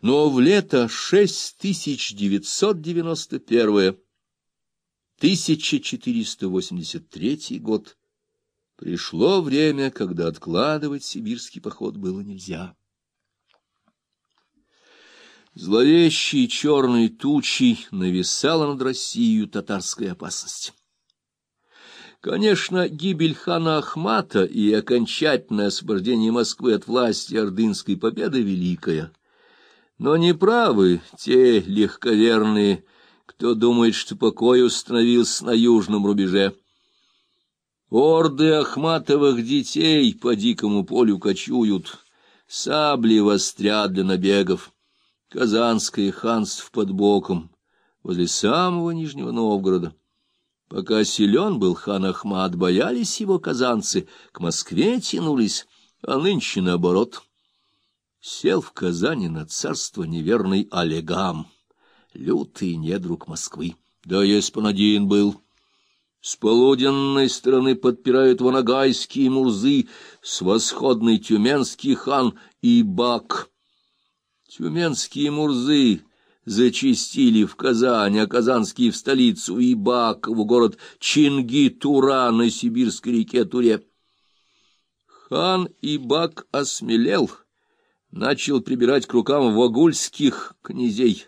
Но в лето 6991 1483 год пришло время, когда откладывать сибирский поход было нельзя. Зловещей черной тучей нависала над Россией татарская опасность. Конечно, гибель хана Ахмата и окончательное освобождение Москвы от власти ордынской победы великая. Но неправы те легковерные, кто думает, что покой установился на южном рубеже. Орды Ахматовых детей по дикому полю кочуют, сабли вострят для набегов. Казанское ханство под боком, возле самого Нижнего Новгорода. Пока силен был хан Ахмат, боялись его казанцы, к Москве тянулись, а нынче наоборот. Сел в Казани на царство неверный Олегам, лютый недруг Москвы. Да есть он один был. С полуденной стороны подпирают ванагайские мурзы, с восходной тюменский хан и бак — Тюменские мурзы зачистили в Казань, а казанские в столицу и Бакову, город Чинги-Тура на сибирской реке Туре. Хан Ибак осмелел, начал прибирать к рукам вагульских князей,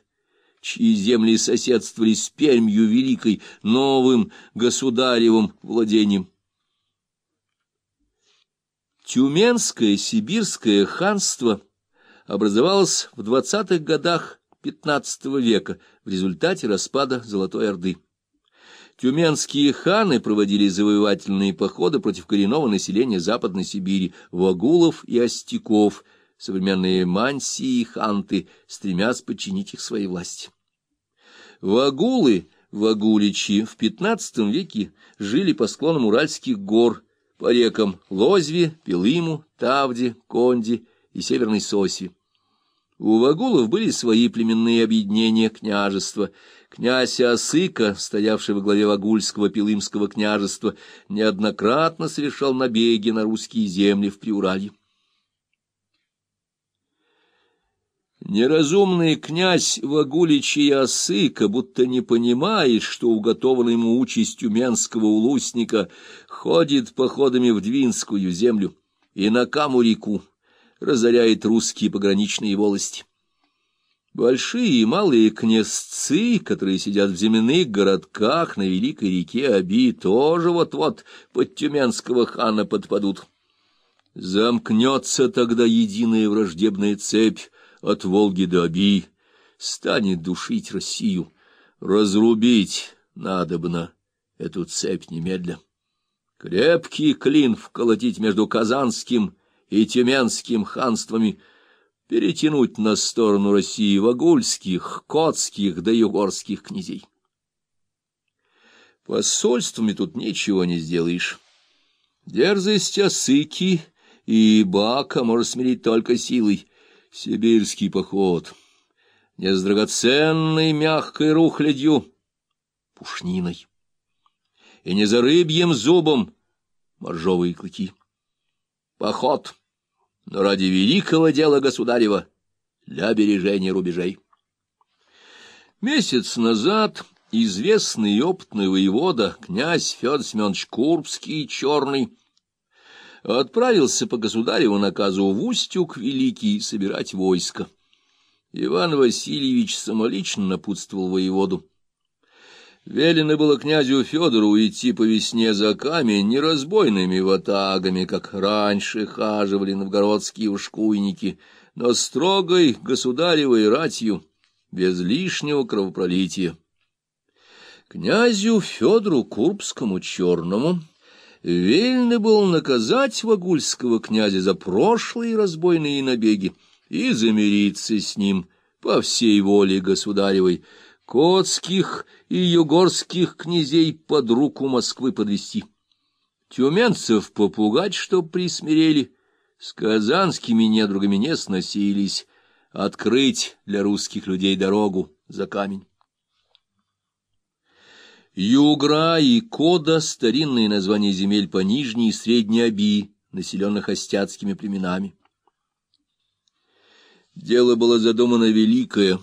чьи земли соседствовали с Пермью Великой, новым государевым владением. Тюменское сибирское ханство — образовалась в двадцатых годах XV века в результате распада Золотой Орды. Тюменские ханы проводили завоевательные походы против коренного населения Западной Сибири, вагулов и остяков, современные мансии и ханты, стремясь подчинить их своей власти. Вагулы, вагуличи, в XV веке жили по склонам Уральских гор, по рекам Лозве, Пилыму, Тавде, Конде и Северной Соси. У вагулов были свои племенные объединения княжества. Князь Осыка, стоявший во главе вагульского пилымского княжества, неоднократно совершал набеги на русские земли в Приуралье. Неразумный князь Вагуличий Осыка, будто не понимает, что уготована ему участь тюменского улусника, ходит походами в Двинскую землю и на Каму-реку, разоряет русские пограничные волости. Большие и малые князцы, которые сидят в земляных городках на великой реке Аби, тоже вот-вот под тюменского хана подпадут. Замкнется тогда единая враждебная цепь от Волги до Аби, станет душить Россию, разрубить надобно эту цепь немедля. Крепкий клин вколотить между Казанским и Тюменским ханствами, перетянуть на сторону России вагульских, котских да югорских князей. Посольствами тут ничего не сделаешь. Дерзость осыки и бака может смирить только силой. Сибирский поход, не с драгоценной мягкой рухлядью, пушниной, и не за рыбьим зубом моржовые клыки. Поход — но ради великого дела государева, для бережения рубежей. Месяц назад известный и опытный воевода, князь Федор Семенович Курбский, Черный, отправился по государеву наказу в Устюг Великий собирать войско. Иван Васильевич самолично напутствовал воеводу. Велено было князю Федору уйти по весне за камень неразбойными ватагами, как раньше хаживали новгородские ушкуйники, но строгой государевой ратью, без лишнего кровопролития. Князю Федору Курбскому Черному велено было наказать вагульского князя за прошлые разбойные набеги и замириться с ним по всей воле государевой, Котских и югорских князей под руку Москвы подвести. Тюменцев попугать, чтоб присмирели, с казанскими недругами не сносились, открыть для русских людей дорогу за камень. Югра и Кода — старинные названия земель по Нижней и Средней Оби, населенных остяцкими племенами. Дело было задумано великое,